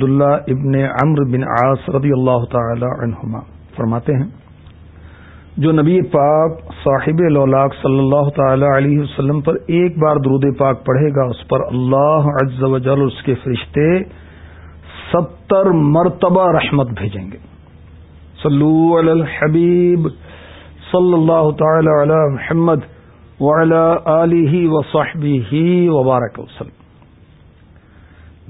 عبداللہ ابن عمر بن عاص رضی اللہ تعالی عنہما فرماتے ہیں، جو نبی پاک صاحب لولاک صلی اللہ تعالی علیہ وسلم پر ایک بار درود پاک پڑھے گا، اس پر اللہ عز و جل اس کے فرشتے ستر مرتبہ رحمت بھیجیں گے۔ صلو علی الحبیب صلی اللہ تعالی علی محمد وعلی آلہ وصحبہ وبارک وسلم۔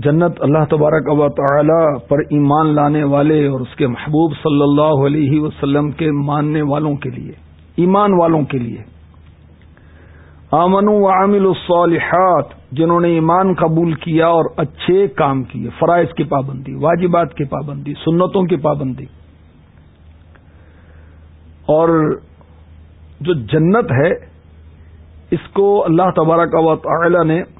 جنت اللہ تبارک و تعالی پر ایمان لانے والے اور اس کے محبوب صلی اللہ علیہ وسلم کے ماننے والوں کے لیے، ایمان والوں کے لیے۔ آمن و عامل الصالحات، جنہوں نے ایمان قبول کیا اور اچھے کام کیے، فرائض کی پابندی، واجبات کی پابندی، سنتوں کی پابندی۔ اور جو جنت ہے، اس کو اللہ تبارک و تعالی نے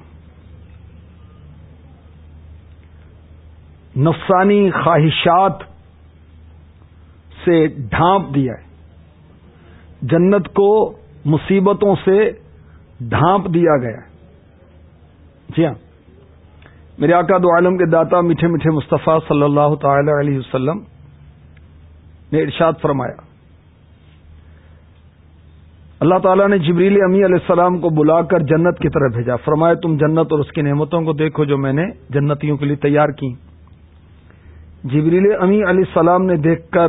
نفسانی خواہشات سے ڈھانپ دیا ہے۔ جنت کو مصیبتوں سے ڈھانپ دیا گیا ہے۔ جی ہاں۔ میرے آقا دو عالم کے داتا میٹھے میٹھے مصطفیٰ صلی اللہ تعالی علیہ وسلم نے ارشاد فرمایا۔ اللہ تعالیٰ نے جبریل امی علیہ السلام کو بلا کر جنت کی طرف بھیجا۔ فرمایا، تم جنت اور اس کی نعمتوں کو دیکھو جو میں نے جنتیوں کے لیے تیار کی۔ جبریل امی علیہ السلام نے دیکھ کر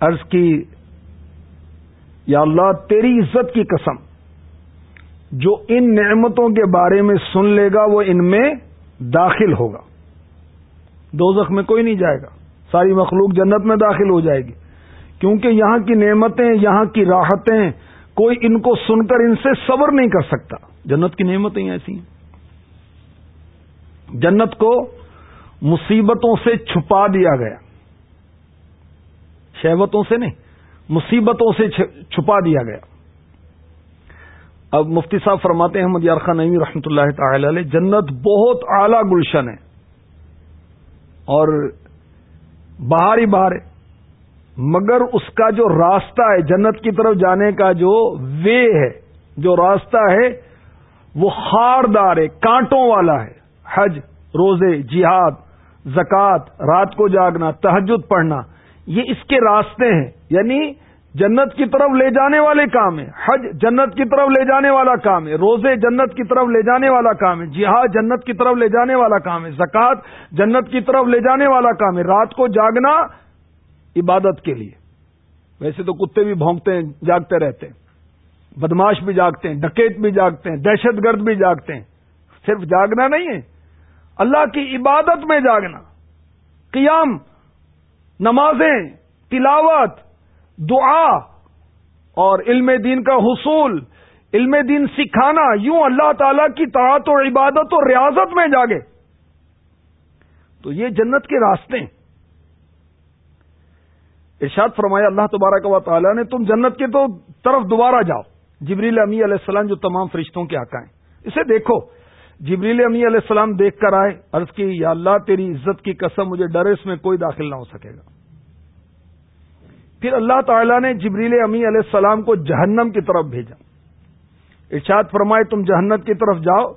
عرض کی، یا اللہ، تیری عزت کی قسم، جو ان نعمتوں کے بارے میں سن لے گا، وہ ان میں داخل ہوگا۔ دو میں کوئی نہیں جائے گا، ساری مخلوق جنت میں داخل ہو جائے گی۔ کیونکہ یہاں کی نعمتیں، یہاں کی راحتیں، کوئی ان کو سن کر ان سے صبر نہیں کر سکتا۔ جنت کی نعمتیں ایسی ہیں۔ جنت کو مصیبتوں سے چھپا دیا گیا۔ شہوتوں سے نہیں، مصیبتوں سے چھپا دیا گیا۔ اب مفتی صاحب فرماتے ہیں، احمد یارخان نئی رحمۃ اللہ تعالی علیہ، جنت بہت اعلی گلشن ہے۔ اور باہر ہی باہر ہے۔ مگر اس کا جو راستہ ہے، جنت کی طرف جانے کا جو وے ہے، جو راستہ ہے، وہ خاردار ہے، کانٹوں والا ہے۔ حج، روزے، جہاد زکوٰۃ رات کو جاگنا، تہجد پڑھنا، یہ اس کے راستے ہیں۔ یعنی جنت کی طرف لے جانے والے کام ہیں، حج جنت کی طرف لے جانے والا کام ہے، روزے جنت کی طرف لے جانے والا کام ہے، جہاد جنت کی طرف لے جانے والا کام ہے زکوٰۃ جنت کی طرف لے جانے والا کام ہے۔ رات کو جاگنا عبادت کے لیے۔ ویسے تو کتے بھی بھونکتے ہیں، جاگتے رہتے ہیں۔ بدماش بھی جاگتے ہیں، ڈکیت بھی جاگتے ہیں، دہشت گرد بھی جاگتے ہیں۔ صرف جاگنا نہیں ہے اللہ کی عبادت میں جاگنا، قیام، نمازیں، تلاوت، دعا، اور علم دین کا حصول، علم دین سکھانا، یوں اللہ تعالی کی طاعت اور عبادت اور ریاضت میں جاگے۔ تو یہ جنت کے راستے ہیں۔ ارشاد فرمایا، اللہ تبارک و تعالیٰ نے، تم جنت کے تو طرف دوبارہ جاؤ۔ جبریل امی علیہ السلام جو تمام فرشتوں کے آقا ہیں، اسے دیکھو۔ جبریل امی علیہ السلام دیکھ کر آئے، عرض کی، یا اللہ، تیری عزت کی قسم، مجھے ڈر اس میں کوئی داخل نہ ہو سکے گا۔ پھر اللہ تعالیٰ نے جبریل امی علیہ السلام کو جہنم کی طرف بھیجا۔ ارشاد فرمائے، تم جہنت کی طرف جاؤ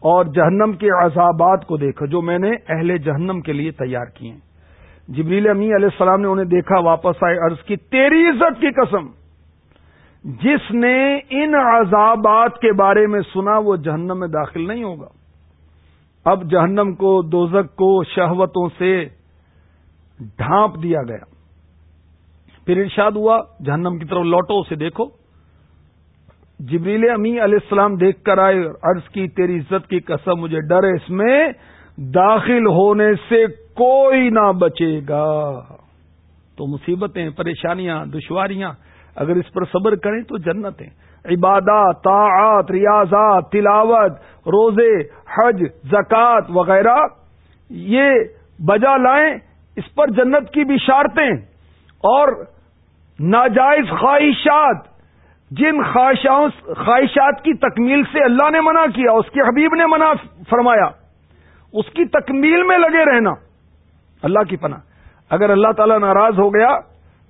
اور جہنم کے عذابات کو دیکھو، جو میں نے اہل جہنم کے لیے تیار کیے ہیں۔ جبریل امی علیہ السلام نے انہیں دیکھا، واپس آئے، عرض کی، تیری عزت کی قسم۔ جس نے ان عذابات کے بارے میں سنا وہ جہنم میں داخل نہیں ہوگا۔ اب جہنم کو دوزک کو، شہوتوں سے ڈھانپ دیا گیا۔ پھر ارشاد ہوا، جہنم کی طرف لوٹو، اسے دیکھو۔ جبریل امی علیہ السلام دیکھ کر آئے اور عرض کی، تیری عزت کی قسم، مجھے ڈر ہے، اس میں داخل ہونے سے کوئی نہ بچے گا۔ تو مصیبتیں، پریشانیاں، دشواریاں اگر اس پر صبر کریں تو جنت ہے عبادات، طاعات، ریاضات، تلاوت، روزے، حج، زکوٰۃ وغیرہ، یہ بجا لائیں، اس پر جنت کی بشارتیں اور ناجائز خواہشات۔ جن خواہشات کی تکمیل سے اللہ نے منع کیا، اس کے حبیب نے منع فرمایا۔ اس کی تکمیل میں لگے رہنا۔ اللہ کی پناہ۔ اگر اللہ تعالی ناراض ہو گیا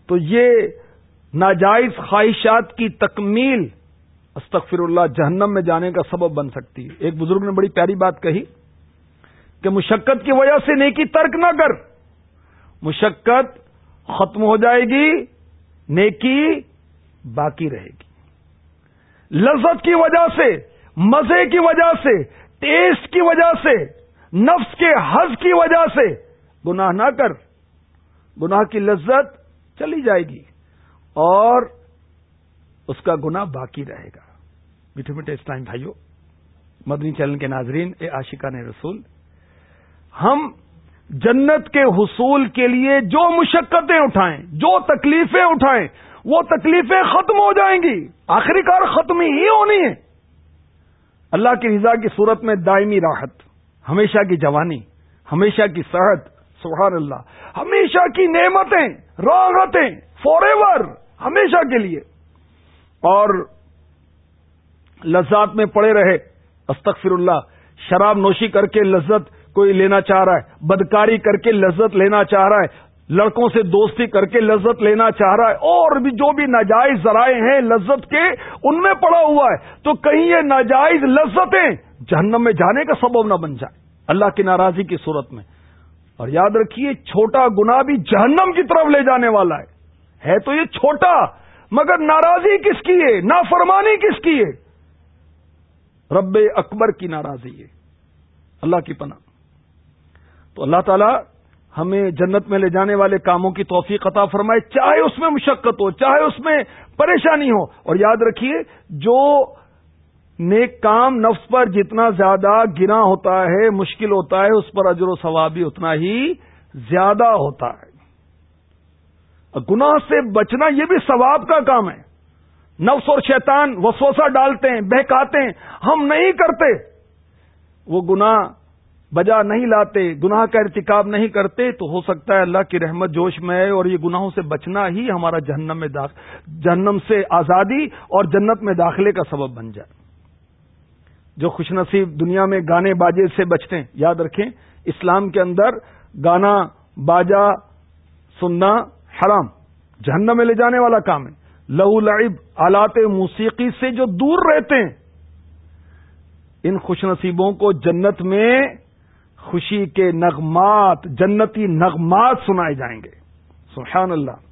تو یہ ناجائز خواہشات کی تکمیل استغفر اللہ جہنم میں جانے کا سبب بن سکتی ہے۔ ایک بزرگ نے بڑی پیاری بات کہی کہ مشقت کی وجہ سے نیکی ترک نہ کر۔ مشقت ختم ہو جائے گی، نیکی باقی رہے گی۔ لذت کی وجہ سے، مزے کی وجہ سے، ٹیسٹ کی وجہ سے، نفس کے حز کی وجہ سے گناہ نہ کر۔ گناہ کی لذت چلی جائے گی۔ اور اس کا گنا باقی رہے گا۔ میٹھے میٹھے اسلام بھائیوں مدنی چلن کے ناظرین، اے عاشقہ نے رسول، ہم جنت کے حصول کے لیے جو مشقتیں اٹھائیں، جو تکلیفیں اٹھائیں، وہ تکلیفیں ختم ہو جائیں گی۔ آخری کار ختم ہی ہونی ہے۔ اللہ کی رضا کی صورت میں دائمی راحت، ہمیشہ کی جوانی، ہمیشہ کی صحت سبحان اللہ، ہمیشہ کی نعمتیں راغتیں فور ایور ہمیشہ کے لیے۔ اور لذات میں پڑے رہے۔ استغفر اللہ، شراب نوشی کر کے لذت کوئی لینا چاہ رہا ہے۔ بدکاری کر کے لذت لینا چاہ رہا ہے۔ لڑکوں سے دوستی کر کے لذت لینا چاہ رہا ہے۔ اور بھی جو بھی ناجائز ذرائع ہیں لذت کے، ان میں پڑا ہوا ہے۔ تو کہیں یہ ناجائز لذتیں جہنم میں جانے کا سبب نہ بن جائے۔ اللہ کی ناراضی کی صورت میں۔ اور یاد رکھیے، چھوٹا گنا بھی جہنم کی طرف لے جانے والا ہے۔ ہے تو یہ چھوٹا، مگر ناراضی کس کی ہے؟ نافرمانی کس کی ہے؟ رب اکبر کی ناراضی ہے۔ اللہ کی پناہ۔ تو اللہ تعالی ہمیں جنت میں لے جانے والے کاموں کی توفیق عطا فرمائے، چاہے اس میں مشقت ہو، چاہے اس میں پریشانی ہو۔ اور یاد رکھیے، جو نیک کام نفس پر جتنا زیادہ گنا ہوتا ہے، مشکل ہوتا ہے، اس پر اجر و ثواب بھی اتنا ہی زیادہ ہوتا ہے۔ گناہ سے بچنا یہ بھی ثواب کا کام ہے۔ نفس اور شیطان وسوسہ ڈالتے ہیں، بہکاتے ہیں۔ ہم نہیں کرتے۔ وہ گناہ بجا نہیں لاتے، گناہ کا ارتکاب نہیں کرتے، تو ہو سکتا ہے اللہ کی رحمت جوش میں ہے اور یہ گناہوں سے بچنا ہی ہمارا جہنم میں جہنم سے آزادی اور جنت میں داخلے کا سبب بن جائے۔ جو خوش نصیب دنیا میں گانے باجے سے بچتے ہیں، یاد رکھیں، اسلام کے اندر گانا، باجا، سننا حرام، جہنم میں لے جانے والا کام ہے۔ لہو لعب، آلات موسیقی سے جو دور رہتے ہیں، ان خوش نصیبوں کو جنت میں خوشی کے نغمات، جنتی نغمات سنائے جائیں گے۔ سبحان اللہ۔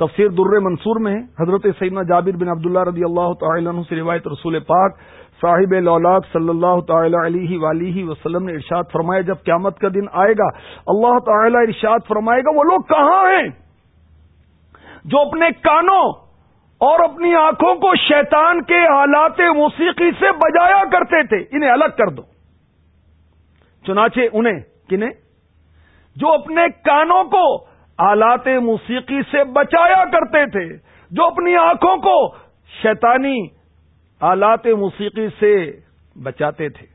تفسیر در منصور میں حضرت سیدنا جابر بن عبداللہ رضی اللہ تعالی عنہ سے روایت رسول پاک صاحب لولاک صلی اللہ تعالی علیہ ولیہ وسلم نے ارشاد فرمایا، جب قیامت کا دن آئے گا، اللہ تعالی ارشاد فرمائے گا، وہ لوگ کہاں ہیں؟ جو اپنے کانوں اور اپنی آنکھوں کو شیطان کے حالات موسیقی سے بجایا کرتے تھے، انہیں الگ کر دو۔ چنانچہ انہیں، کنہیں؟ جو اپنے کانوں کو آلات موسیقی سے بچایا کرتے تھے، جو اپنی آنکھوں کو شیطانی آلات موسیقی سے بچاتے تھے۔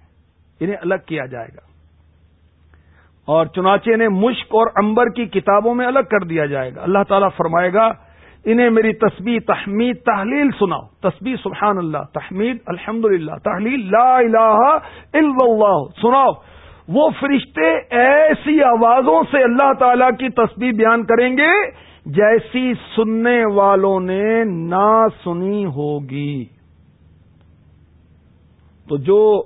انہیں الگ کیا جائے گا۔ اور چنانچہ انہیں مشک اور امبر کی کتابوں میں الگ کر دیا جائے گا۔ اللہ تعالیٰ فرمائے گا، انہیں میری تسبیح، تحمید، تحلیل سناؤ۔ تسبیح، سبحان اللہ، تحمید الحمد للہ تحلیل، لا الہ الا اللہ، سناؤ۔ وہ فرشتے ایسی آوازوں سے اللہ تعالی کی تسبیح بیان کریں گے جیسی سننے والوں نے نہ سنی ہوگی۔ تو جو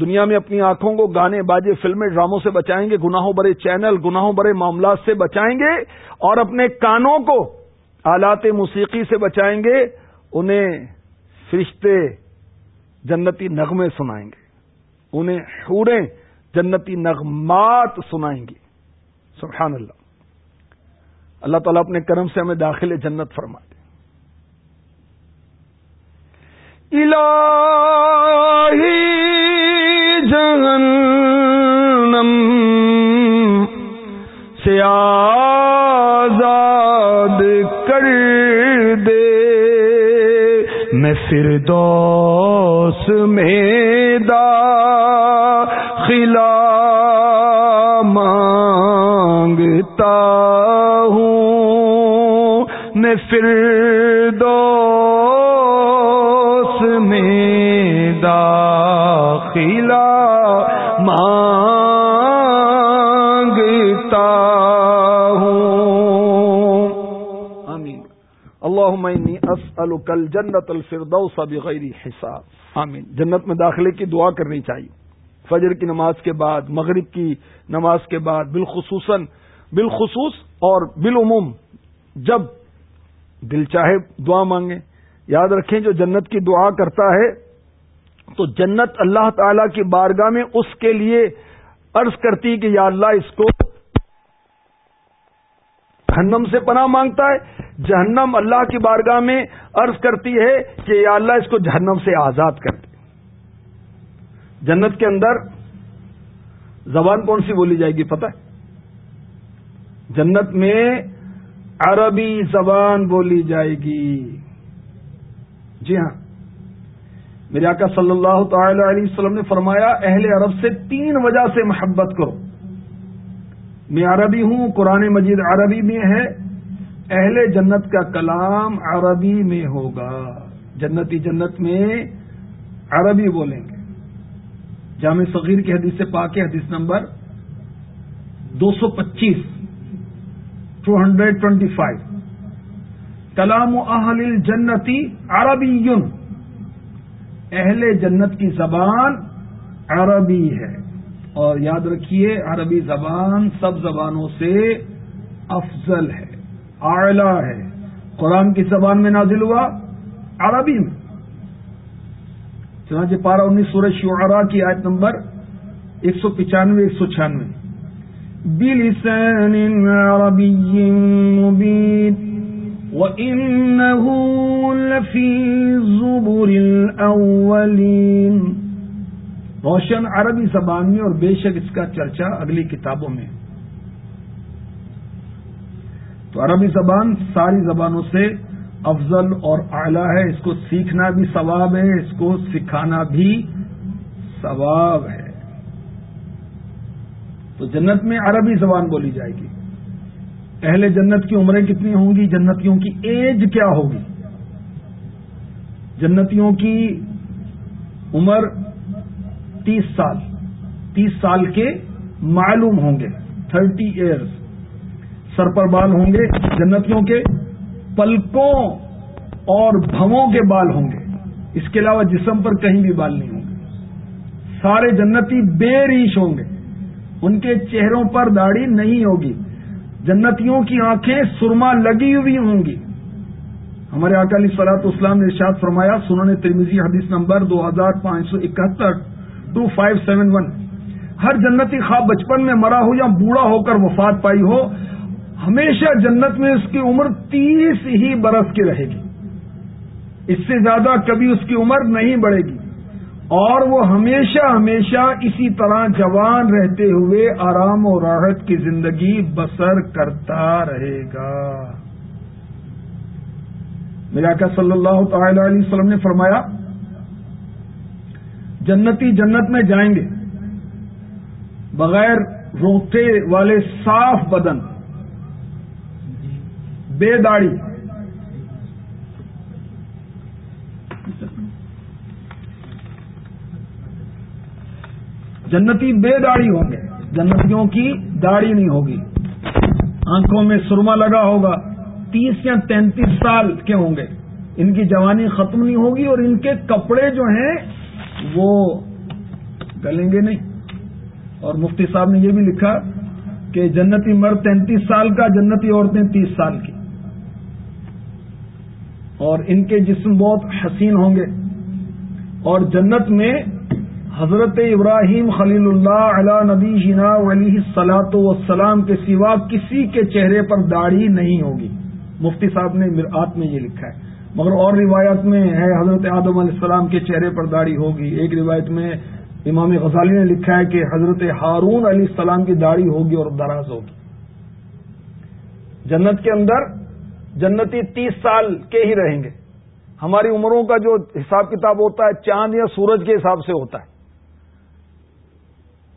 دنیا میں اپنی آنکھوں کو گانے باجے فلمیں ڈراموں سے بچائیں گے، گناہوں برے چینل، گناہوں برے معاملات سے بچائیں گے اور اپنے کانوں کو آلات موسیقی سے بچائیں گے، انہیں فرشتے جنتی نغمے سنائیں گے، انہیں حوریں جنتی نغمات سنائیں گی سبحان اللہ۔ اللہ تعالیٰ اپنے کرم سے ہمیں داخل جنت فرما دے الہی جہنم سے آزاد کر دے۔ میں پھر دوس میں دا مانگتا ہوں میں پھر دوس میں داخلہ مانگتا ہوں۔ آمین۔ اللہم انی اسألک الجنت الفردوس بغیر حساب۔ آمین۔ جنت میں داخلے کی دعا کرنی چاہیے۔ فجر کی نماز کے بعد مغرب کی نماز کے بعد بالخصوصاً بالخصوص اور بالعموم، جب دل چاہے دعا مانگے۔ یاد رکھیں، جو جنت کی دعا کرتا ہے، تو جنت اللہ تعالی کی بارگاہ میں اس کے لیے عرض کرتی کہ یا اللہ، اس کو جہنم سے پناہ مانگتا ہے۔ جہنم اللہ کی بارگاہ میں عرض کرتی ہے کہ یا اللہ، اس کو جہنم سے آزاد کر دے۔ جنت کے اندر زبان کون سی بولی جائے گی، پتہ ہے؟ جنت میں عربی زبان بولی جائے گی۔ جی ہاں۔ میرے آقا صلی اللہ تعالی علیہ وسلم نے فرمایا، اہل عرب سے تین وجہ سے محبت کرو۔ میں عربی ہوں، قرآن مجید عربی میں ہے۔ اہل جنت کا کلام عربی میں ہوگا۔ جنتی جنت میں عربی بولیں گے۔ جامع صغیر کی حدیث سے حدیث نمبر دو سو پچیس۔ ٹو ہنڈریڈ ٹوینٹی فائیو کلام اہل جنتی عربی اہل جنت کی زبان عربی ہے اور یاد رکھیے عربی زبان سب زبانوں سے افضل ہے اعلی ہے قرآن کی زبان میں نازل ہوا عربی میں چنانچہ پارا انیس سورج شعرا کی آیت نمبر ایک سو پچانوے ایک سو چھیانوے بلسان عربی مبین وَإِنَّهُ لَفِي زُبُرِ الْأَوَّلِينَ. روشن عربی زبان میں اور بے شک اس کا چرچا اگلی کتابوں میں. تو عربی زبان ساری زبانوں سے افضل اور اعلی ہے، اس کو سیکھنا بھی ثواب ہے، اس کو سکھانا بھی ثواب ہے۔ تو جنت میں عربی زبان بولی جائے گی۔ اہل جنت کی عمریں کتنی ہوں گی؟ جنتیوں کی ایج کیا ہوگی؟ جنتیوں کی عمر تیس سال۔ تیس سال کے معلوم ہوں گے۔ تھرٹی ایئرس سر پر بال ہوں گے۔ جنتیوں کے پلکوں اور بھووں کے بال ہوں گے۔ اس کے علاوہ جسم پر کہیں بھی بال نہیں ہوں گے۔ سارے جنتی بے ریش ہوں گے۔ ان کے چہروں پر داڑھی نہیں ہوگی۔ جنتیوں کی آنکھیں سرما لگی ہوئی ہوں گی۔ ہمارے اکالی سلاط اسلام نے ارشاد فرمایا سننے ترمیزی حدیث نمبر دو ہزار پانچ سو اکہتر ٹو فائیو سیون ون۔ ہر جنتی خواب بچپن میں مرا ہو یا بوڑھا ہو کر وفات پائی ہو، ہمیشہ جنت میں اس کی عمر تیس ہی برس کی رہے گی۔ اس سے زیادہ کبھی اس کی عمر نہیں بڑھے گی۔ اور وہ ہمیشہ ہمیشہ اسی طرح جوان رہتے ہوئے آرام و راحت کی زندگی بسر کرتا رہے گا۔ میرا کا صلی اللہ تعالی علیہ وسلم نے فرمایا، جنتی جنت میں جائیں گے، بغیر روتے والے صاف بدن، بے داڑھی جنتی بے داڑھی ہوں گے۔ جنتیوں کی داڑھی نہیں ہوگی۔ آنکھوں میں سرما لگا ہوگا۔ تیس یا تینتیس سال کے ہوں گے۔ ان کی جوانی ختم نہیں ہوگی اور ان کے کپڑے جو ہیں، وہ گلیں گے نہیں۔ اور مفتی صاحب نے یہ بھی لکھا کہ جنتی مرد تینتیس سال کا، جنتی عورتیں تیس سال کی۔ اور ان کے جسم بہت حسین ہوں گے۔ اور جنت میں حضرت ابراہیم خلیل اللہ علا نبی جنا علی سلاط وسلام کے سوا کسی کے چہرے پر داڑھی نہیں ہوگی۔ مفتی صاحب نے مرآت میں یہ لکھا ہے۔ مگر اور روایت میں ہے، حضرت آدم علیہ السلام کے چہرے پر داڑھی ہوگی۔ ایک روایت میں امام غزالی نے لکھا ہے کہ حضرت ہارون علیہ السلام کی داڑھی ہوگی اور دراز ہوگی۔ جنت کے اندر جنتی تیس سال کے ہی رہیں گے۔ ہماری عمروں کا جو حساب کتاب ہوتا ہے، چاند یا سورج کے حساب سے ہوتا ہے۔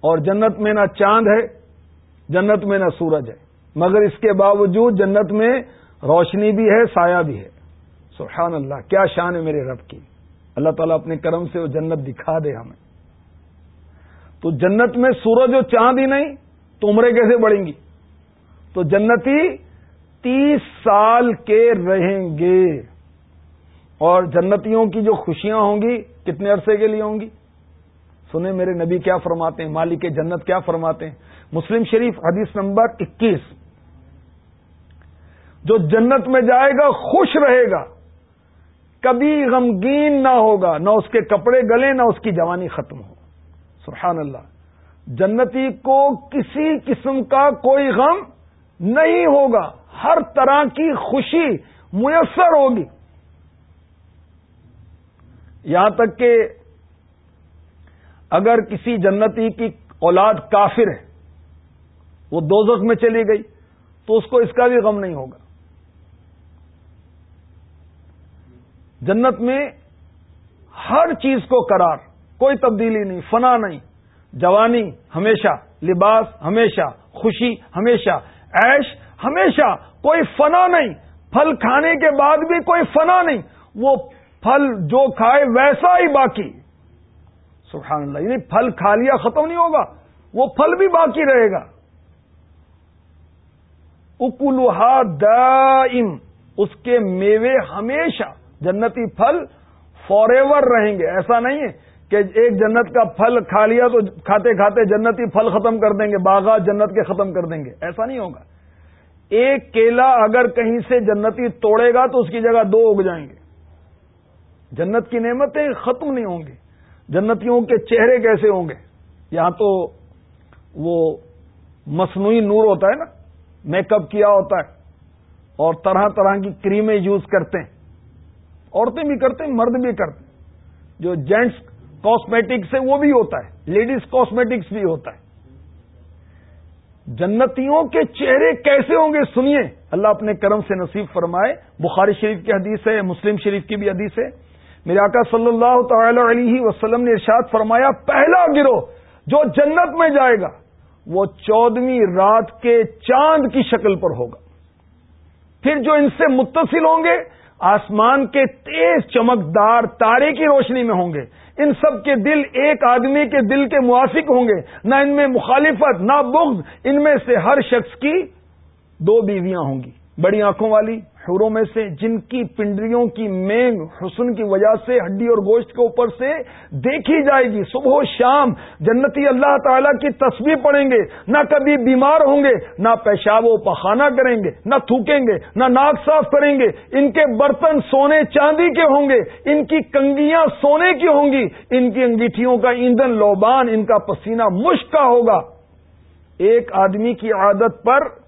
اور جنت میں نہ چاند ہے، جنت میں نہ سورج ہے۔ مگر اس کے باوجود جنت میں روشنی بھی ہے، سایہ بھی ہے۔ سبحان اللہ، کیا شان ہے میرے رب کی۔ اللہ تعالیٰ اپنے کرم سے وہ جنت دکھا دے ہمیں۔ تو جنت میں سورج و چاند ہی نہیں، تو عمریں کیسے بڑھیں گی؟ تو جنتی تیس سال کے رہیں گے۔ اور جنتیوں کی جو خوشیاں ہوں گی، کتنے عرصے کے لیے ہوں گی؟ سنیں میرے نبی کیا فرماتے ہیں؟ مالک جنت کیا فرماتے ہیں؟ مسلم شریف حدیث نمبر اکیس۔ جو جنت میں جائے گا، خوش رہے گا۔ کبھی غمگین نہ ہوگا، نہ اس کے کپڑے گلے، نہ اس کی جوانی ختم ہو۔ سبحان اللہ۔ جنتی کو کسی قسم کا کوئی غم نہیں ہوگا۔ ہر طرح کی خوشی میسر ہوگی۔ یہاں تک کہ اگر کسی جنتی کی اولاد کافر ہے، وہ دوزخ میں چلی گئی، تو اس کو اس کا بھی غم نہیں ہوگا۔ جنت میں ہر چیز کو قرار، کوئی تبدیلی نہیں، فنا نہیں، جوانی ہمیشہ، لباس ہمیشہ، خوشی ہمیشہ، عیش ہمیشہ، کوئی فنا نہیں۔ پھل کھانے کے بعد بھی کوئی فنا نہیں، وہ پھل جو کھائے ویسا ہی باقی۔ سبحان اللہ یعنی پھل کھا لیا ختم نہیں ہوگا، وہ پھل بھی باقی رہے گا۔ اکلوہا دائم، اس کے میوے ہمیشہ جنتی پھل فار ایور رہیں گے۔ ایسا نہیں ہے کہ ایک جنت کا پھل کھا لیا تو کھاتے کھاتے جنتی پھل ختم کر دیں گے باغات جنت کے ختم کر دیں گے۔ ایسا نہیں ہوگا۔ ایک کیلا اگر کہیں سے جنتی توڑے گا تو اس کی جگہ دو اگ جائیں گے۔ جنت کی نعمتیں ختم نہیں ہوں گی۔ جنتیوں کے چہرے کیسے ہوں گے؟ یہاں تو وہ مصنوعی نور ہوتا ہے نا میک اپ کیا ہوتا ہے، اور طرح طرح کی کریمیں یوز کرتے ہیں۔ عورتیں بھی کرتے ہیں، مرد بھی کرتے ہیں۔ جو جینٹس کاسمیٹکس ہے وہ بھی ہوتا ہے۔ لیڈیز کاسمیٹکس بھی ہوتا ہے۔ جنتیوں کے چہرے کیسے ہوں گے؟ سنیے۔ اللہ اپنے کرم سے نصیب فرمائے۔ بخاری شریف کی حدیث ہے، مسلم شریف کی بھی حدیث ہے۔ میرے آقا صلی اللہ تعالی علیہ وسلم نے ارشاد فرمایا، پہلا گروہ جو جنت میں جائے گا، وہ چودہویں رات کے چاند کی شکل پر ہوگا۔ پھر جو ان سے متصل ہوں گے، آسمان کے تیز چمکدار تارے کی روشنی میں ہوں گے۔ ان سب کے دل ایک آدمی کے دل کے موافق ہوں گے۔ نہ ان میں مخالفت، نہ بغض، ان میں سے ہر شخص کی دو بیویاں ہوں گی۔ بڑی آنکھوں والی حوروں میں سے، جن کی پنڈریوں کی مینگ حسن کی وجہ سے ہڈی اور گوشت کے اوپر سے دیکھی جائے گی۔ صبح و شام جنتی اللہ تعالی کی تصویر پڑیں گے۔ نہ کبھی بیمار ہوں گے، نہ پیشاب و پخانہ کریں گے، نہ تھوکیں گے، نہ ناک صاف کریں گے۔ ان کے برتن سونے چاندی کے ہوں گے، ان کی کنگیاں سونے کی ہوں گی۔ ان کی انگیٹھیوں کا ایندھن لوبان، ان کا پسینہ مشک کا ہوگا۔ ایک آدمی کی عادت پر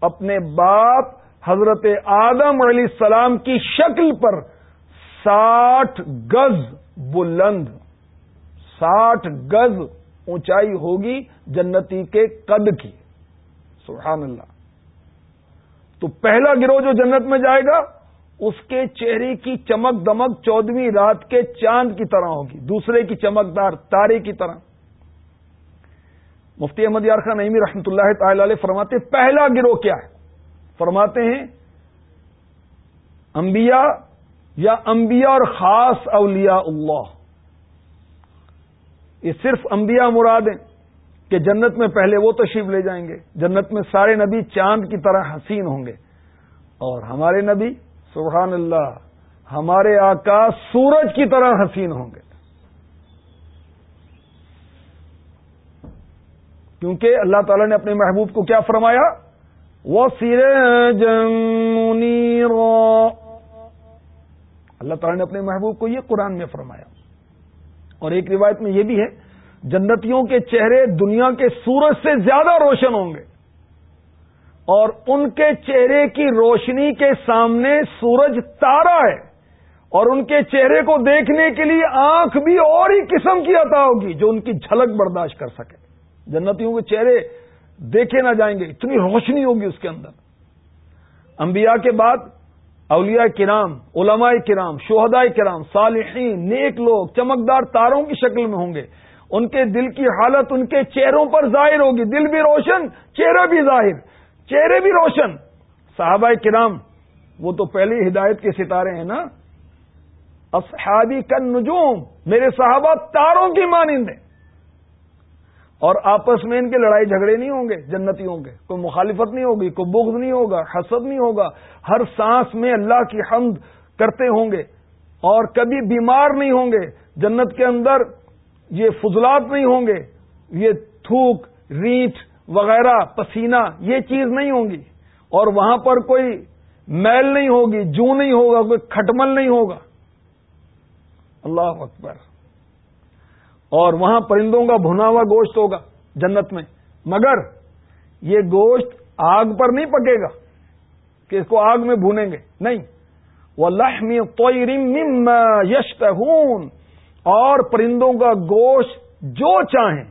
اپنے باپ حضرت آدم علیہ السلام کی شکل پر ساٹھ گز بلند، ساٹھ گز اونچائی ہوگی جنتی کے قد کی۔ سبحان اللہ۔ تو پہلا گروہ جو جنت میں جائے گا، اس کے چہرے کی چمک دمک چودہویں رات کے چاند کی طرح ہوگی، دوسرے کی چمکدار تارے کی طرح۔ مفتی احمد یار خان نعمی رحمۃ اللہ تعالی علیہ فرماتے پہلا گروہ کیا ہے؟ فرماتے ہیں، انبیاء یا انبیاء اور خاص اولیاء اللہ۔ یہ صرف انبیاء مراد ہیں کہ جنت میں پہلے وہ تشریف لے جائیں گے، جنت میں سارے نبی چاند کی طرح حسین ہوں گے۔ اور ہمارے نبی، سبحان اللہ، ہمارے آقا سورج کی طرح حسین ہوں گے۔ کیونکہ اللہ تعالی نے اپنے محبوب کو کیا فرمایا؟ وہ سیر اللہ تعالیٰ نے اپنے محبوب کو یہ قرآن میں فرمایا۔ اور ایک روایت میں یہ بھی ہے، جنتیوں کے چہرے دنیا کے سورج سے زیادہ روشن ہوں گے۔ اور ان کے چہرے کی روشنی کے سامنے سورج تارا ہے۔ اور ان کے چہرے کو دیکھنے کے لیے آنکھ بھی اور ہی قسم کی عطا ہوگی جو ان کی جھلک برداشت کر سکے۔ جنتیوں کے چہرے دیکھے نہ جائیں گے، اتنی روشنی ہوگی اس کے اندر۔ انبیاء کے بعد اولیاء کرام، علماء کرام، شہداء کرام، صالحین، نیک لوگ، چمکدار تاروں کی شکل میں ہوں گے۔ ان کے دل کی حالت ان کے چہروں پر ظاہر ہوگی۔ دل بھی روشن، چہرہ بھی ظاہر۔ چہرے بھی روشن۔ صحابہ کرام، وہ تو پہلی ہدایت کے ستارے ہیں نا۔ اصحابی کا نجوم، میرے صحابہ تاروں کی مانند ہیں اور آپس میں ان کے لڑائی جھگڑے نہیں ہوں گے، جنتیوں کے۔ کوئی مخالفت نہیں ہوگی، کوئی بغض نہیں ہوگا، حسد نہیں ہوگا۔ ہر سانس میں اللہ کی حمد کرتے ہوں گے اور کبھی بیمار نہیں ہوں گے۔ جنت کے اندر یہ فضلات نہیں ہوں گے، یہ تھوک، ریچھ وغیرہ، پسینہ، یہ چیز نہیں ہوں گی۔ اور وہاں پر کوئی میل نہیں ہوگی، جو نہیں ہوگا، کوئی کھٹمل نہیں ہوگا۔ اللہ اکبر۔ اور وہاں پرندوں کا بھنا ہوا گوشت ہوگا جنت میں۔ مگر یہ گوشت آگ پر نہیں پکے گا کہ اس کو آگ میں بھونیں گے۔ نہیں۔ وہ لحمی مم یش اور پرندوں کا گوشت جو چاہیں،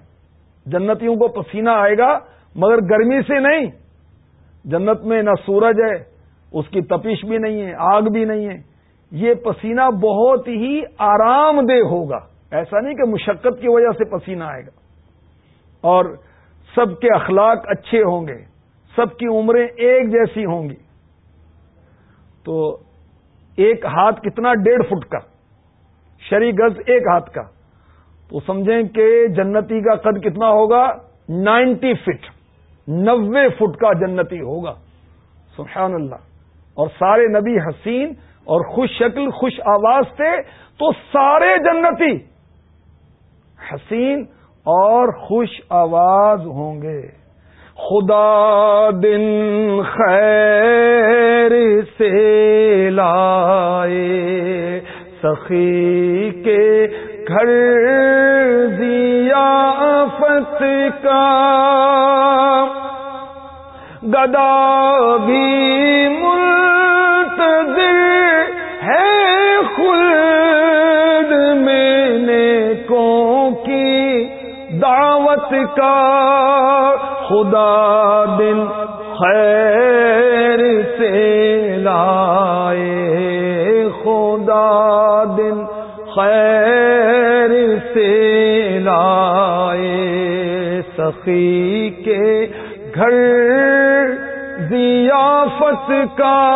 جنتیوں کو پسینہ آئے گا، مگر گرمی سے نہیں۔ جنت میں نہ سورج ہے، اس کی تپش بھی نہیں ہے، آگ بھی نہیں ہے۔ یہ پسینہ بہت ہی آرام دہ ہوگا۔ ایسا نہیں کہ مشقت کی وجہ سے پسینہ آئے گا۔ اور سب کے اخلاق اچھے ہوں گے، سب کی عمریں ایک جیسی ہوں گی۔ تو ایک ہاتھ کتنا ڈیڑھ فٹ کا، شری گز ایک ہاتھ کا۔ تو سمجھیں کہ جنتی کا قد کتنا ہوگا؟ نائنٹی فٹ، نوے فٹ کا جنتی ہوگا۔ سبحان اللہ۔ اور سارے نبی حسین اور خوش شکل، خوش آواز تھے تو سارے جنتی حسین اور خوش آواز ہوں گے۔ خدا دن خیر سے لائے، سخی کے گھر دیا فت کا۔ گدا بھی دعوت کا خدا دن خیر سے لائے۔ خدا دن خیر سے لائے۔ سخی کے گھر، ضیافت کا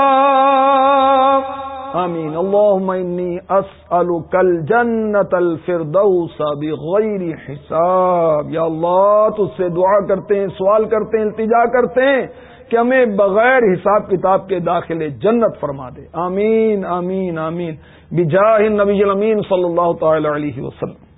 آمین. اللہم انی اسألک الجنت الفردوس بغیر حساب. یا اللہ، تجھ سے دعا کرتے ہیں، سوال کرتے ہیں، التجا کرتے ہیں کہ ہمیں بغیر حساب کتاب کے داخلے جنت فرما دے. آمین آمین آمین. بجاہ النبی الامین صلی اللہ تعالی علیہ وسلم.